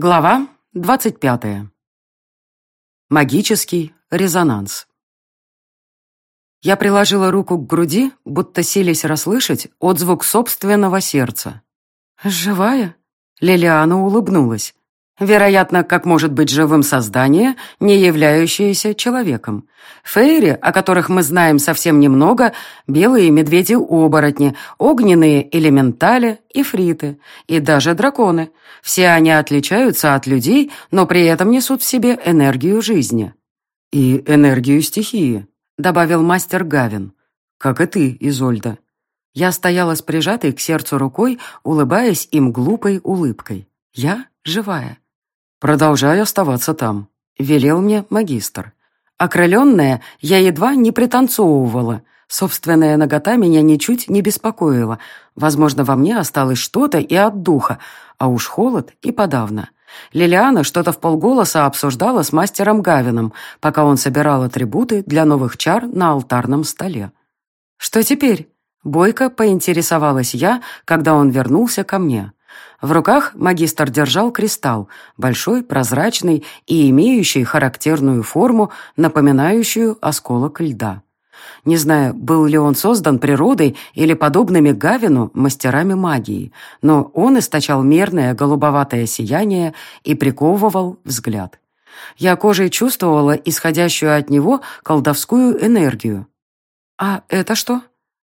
Глава 25. Магический резонанс. Я приложила руку к груди, будто силясь расслышать отзвук собственного сердца. «Живая?» Лилиана улыбнулась. Вероятно, как может быть живым создание, не являющееся человеком. Фейри, о которых мы знаем совсем немного, белые медведи-оборотни, огненные элементали, ифриты и даже драконы. Все они отличаются от людей, но при этом несут в себе энергию жизни. «И энергию стихии», — добавил мастер Гавин. «Как и ты, Изольда». Я стояла с прижатой к сердцу рукой, улыбаясь им глупой улыбкой. «Я живая». «Продолжай оставаться там», — велел мне магистр. Окрыленная, я едва не пританцовывала. Собственная нагота меня ничуть не беспокоила. Возможно, во мне осталось что-то и от духа, а уж холод и подавно. Лилиана что-то в полголоса обсуждала с мастером Гавином, пока он собирал атрибуты для новых чар на алтарном столе. «Что теперь?» Бойко поинтересовалась я, когда он вернулся ко мне. В руках магистр держал кристалл, большой, прозрачный и имеющий характерную форму, напоминающую осколок льда. Не знаю, был ли он создан природой или подобными Гавину мастерами магии, но он источал мерное голубоватое сияние и приковывал взгляд. Я кожей чувствовала исходящую от него колдовскую энергию. «А это что?»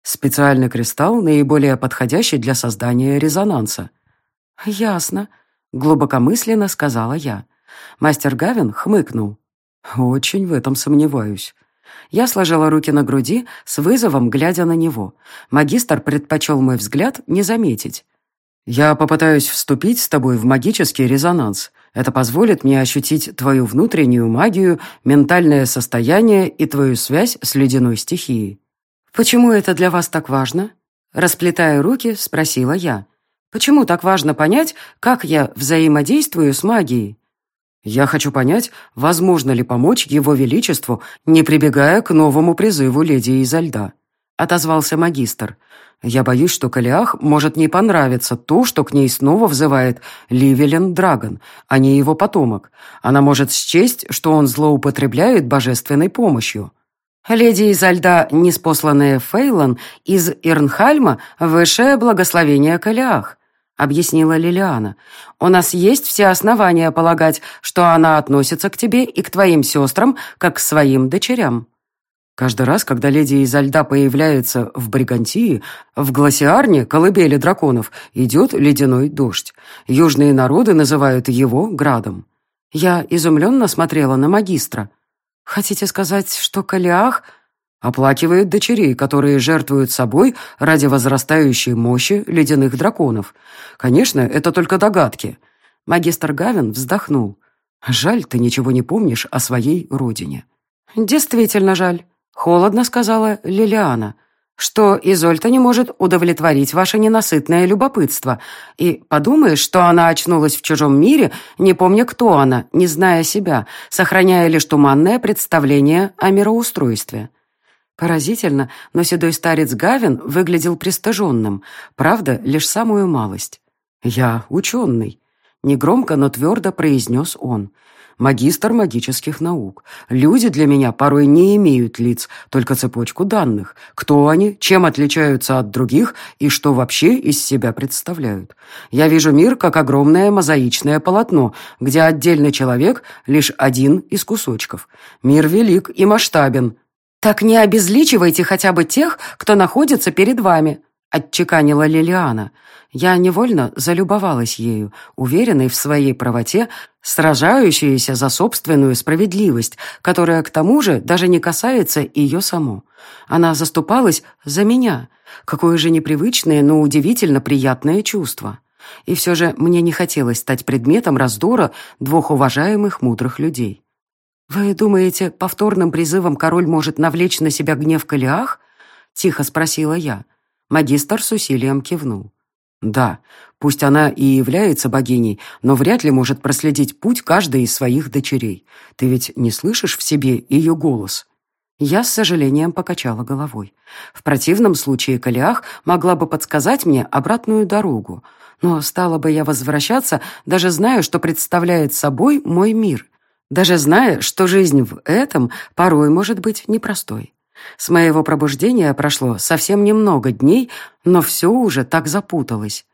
«Специальный кристалл, наиболее подходящий для создания резонанса», «Ясно», — глубокомысленно сказала я. Мастер Гавин хмыкнул. «Очень в этом сомневаюсь». Я сложила руки на груди, с вызовом глядя на него. Магистр предпочел мой взгляд не заметить. «Я попытаюсь вступить с тобой в магический резонанс. Это позволит мне ощутить твою внутреннюю магию, ментальное состояние и твою связь с ледяной стихией». «Почему это для вас так важно?» Расплетая руки, спросила я. Почему так важно понять, как я взаимодействую с магией? Я хочу понять, возможно ли помочь Его Величеству, не прибегая к новому призыву леди изо льда. Отозвался магистр. Я боюсь, что Калиах может не понравиться то, что к ней снова взывает Ливелен Драгон, а не его потомок. Она может счесть, что он злоупотребляет божественной помощью. Леди изо льда, неспосланная Фейлон из Ирнхальма, высшее благословение Калиах объяснила Лилиана. «У нас есть все основания полагать, что она относится к тебе и к твоим сестрам, как к своим дочерям». Каждый раз, когда леди изо льда появляется в Бригантии, в Гласиарне, колыбели драконов, идет ледяной дождь. Южные народы называют его градом. Я изумленно смотрела на магистра. «Хотите сказать, что Калиах...» Оплакивает дочерей, которые жертвуют собой ради возрастающей мощи ледяных драконов. Конечно, это только догадки. Магистр Гавин вздохнул. Жаль, ты ничего не помнишь о своей родине. Действительно жаль, холодно сказала Лилиана, что Изольта не может удовлетворить ваше ненасытное любопытство. И подумаешь, что она очнулась в чужом мире, не помня, кто она, не зная себя, сохраняя лишь туманное представление о мироустройстве. Поразительно, но седой старец Гавин выглядел пристыженным, правда, лишь самую малость. «Я ученый», — негромко, но твердо произнес он. «Магистр магических наук. Люди для меня порой не имеют лиц, только цепочку данных. Кто они, чем отличаются от других и что вообще из себя представляют. Я вижу мир как огромное мозаичное полотно, где отдельный человек — лишь один из кусочков. Мир велик и масштабен, «Так не обезличивайте хотя бы тех, кто находится перед вами», — отчеканила Лилиана. Я невольно залюбовалась ею, уверенной в своей правоте, сражающейся за собственную справедливость, которая, к тому же, даже не касается ее саму. Она заступалась за меня. Какое же непривычное, но удивительно приятное чувство. И все же мне не хотелось стать предметом раздора двух уважаемых мудрых людей. «Вы думаете, повторным призывом король может навлечь на себя гнев Калиах?» — тихо спросила я. Магистр с усилием кивнул. «Да, пусть она и является богиней, но вряд ли может проследить путь каждой из своих дочерей. Ты ведь не слышишь в себе ее голос?» Я с сожалением покачала головой. В противном случае Калиах могла бы подсказать мне обратную дорогу, Но стала бы я возвращаться, даже зная, что представляет собой мой мир. Даже зная, что жизнь в этом порой может быть непростой. С моего пробуждения прошло совсем немного дней, но все уже так запуталось.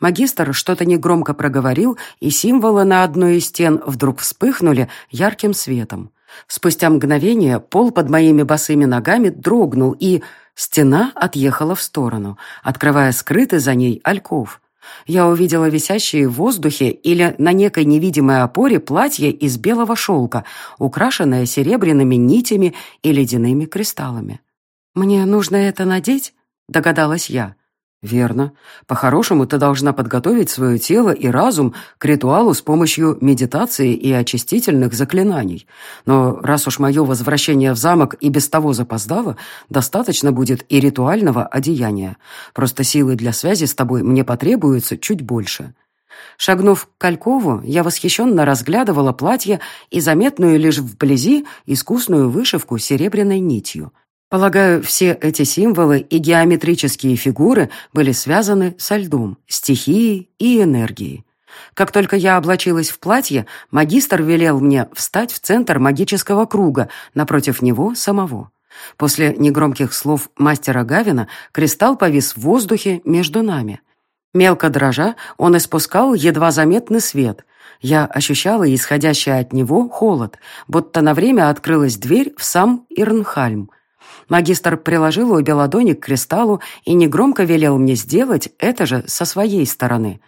Магистр что-то негромко проговорил, и символы на одной из стен вдруг вспыхнули ярким светом. Спустя мгновение пол под моими босыми ногами дрогнул, и стена отъехала в сторону, открывая скрытый за ней альков. Я увидела висящие в воздухе или на некой невидимой опоре платье из белого шелка, украшенное серебряными нитями и ледяными кристаллами. «Мне нужно это надеть?» — догадалась я. «Верно. По-хорошему, ты должна подготовить свое тело и разум к ритуалу с помощью медитации и очистительных заклинаний. Но раз уж мое возвращение в замок и без того запоздало, достаточно будет и ритуального одеяния. Просто силы для связи с тобой мне потребуется чуть больше». Шагнув к Калькову, я восхищенно разглядывала платье и заметную лишь вблизи искусную вышивку серебряной нитью – Полагаю, все эти символы и геометрические фигуры были связаны со льдом, стихией и энергией. Как только я облачилась в платье, магистр велел мне встать в центр магического круга, напротив него самого. После негромких слов мастера Гавина кристалл повис в воздухе между нами. Мелко дрожа, он испускал едва заметный свет. Я ощущала исходящий от него холод, будто на время открылась дверь в сам Ирнхальм, Магистр приложил обе ладони к кристаллу и негромко велел мне сделать это же со своей стороны.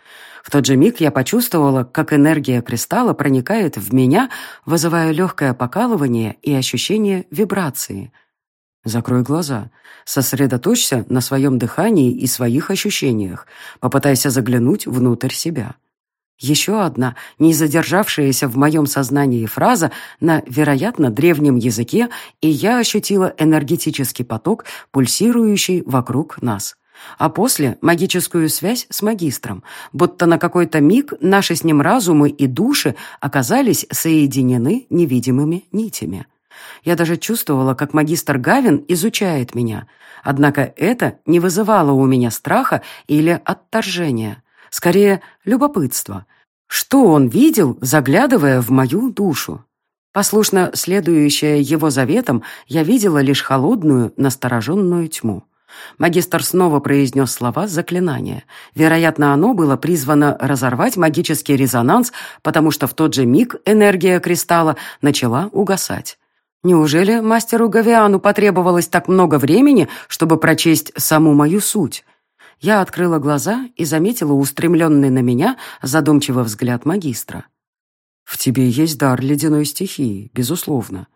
В тот же миг я почувствовала, как энергия кристалла проникает в меня, вызывая легкое покалывание и ощущение вибрации. Закрой глаза. Сосредоточься на своем дыхании и своих ощущениях. Попытайся заглянуть внутрь себя. Еще одна, не задержавшаяся в моем сознании фраза на, вероятно, древнем языке, и я ощутила энергетический поток, пульсирующий вокруг нас. А после — магическую связь с магистром, будто на какой-то миг наши с ним разумы и души оказались соединены невидимыми нитями. Я даже чувствовала, как магистр Гавин изучает меня, однако это не вызывало у меня страха или отторжения — Скорее, любопытство. Что он видел, заглядывая в мою душу? Послушно следующая его заветам, я видела лишь холодную, настороженную тьму. Магистр снова произнес слова заклинания. Вероятно, оно было призвано разорвать магический резонанс, потому что в тот же миг энергия кристалла начала угасать. Неужели мастеру Гавиану потребовалось так много времени, чтобы прочесть саму мою суть? Я открыла глаза и заметила устремленный на меня задумчивый взгляд магистра. «В тебе есть дар ледяной стихии, безусловно».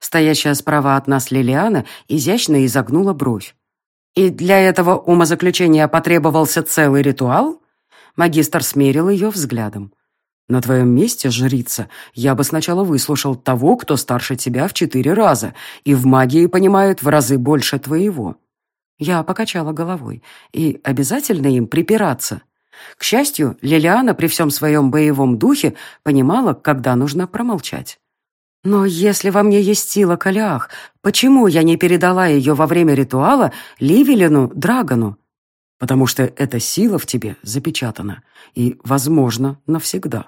Стоящая справа от нас Лилиана изящно изогнула бровь. «И для этого умозаключения потребовался целый ритуал?» Магистр смерил ее взглядом. «На твоем месте, жрица, я бы сначала выслушал того, кто старше тебя в четыре раза и в магии понимает в разы больше твоего. Я покачала головой. И обязательно им припираться. К счастью, Лилиана при всем своем боевом духе понимала, когда нужно промолчать. Но если во мне есть сила Калиах, почему я не передала ее во время ритуала Ливелину Драгону? Потому что эта сила в тебе запечатана и, возможно, навсегда.